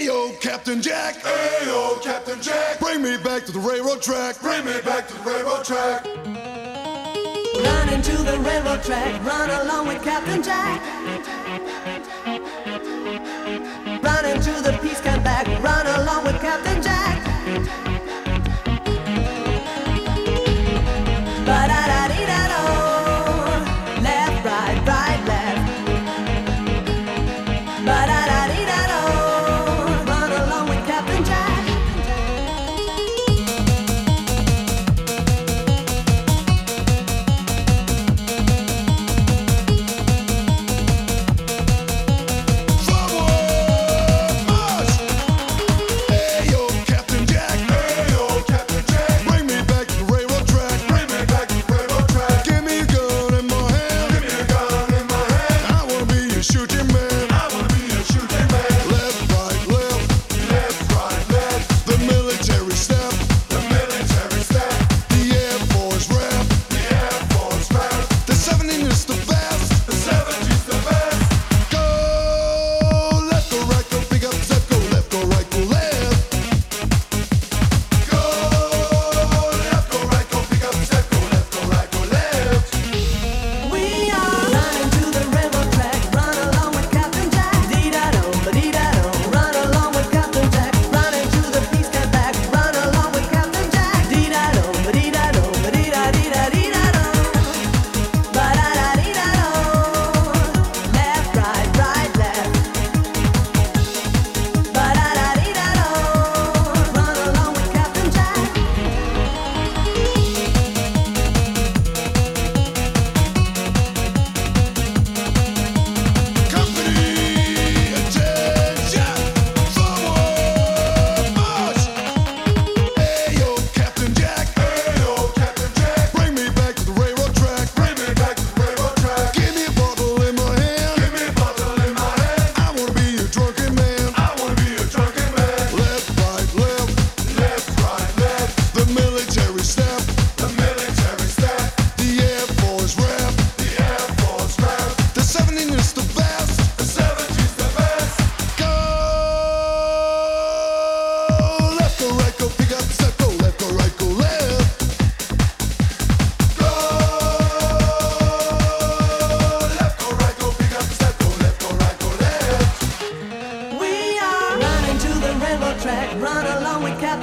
Ayo, Captain Jack. Ayo, Captain Jack. Bring me back to the railroad track. Bring me back to the railroad track. Run into the railroad track. Run along with Captain Jack. Run into the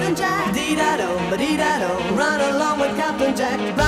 Captain Jack. Dee da do, ba dee da do. Run along with Captain Jack.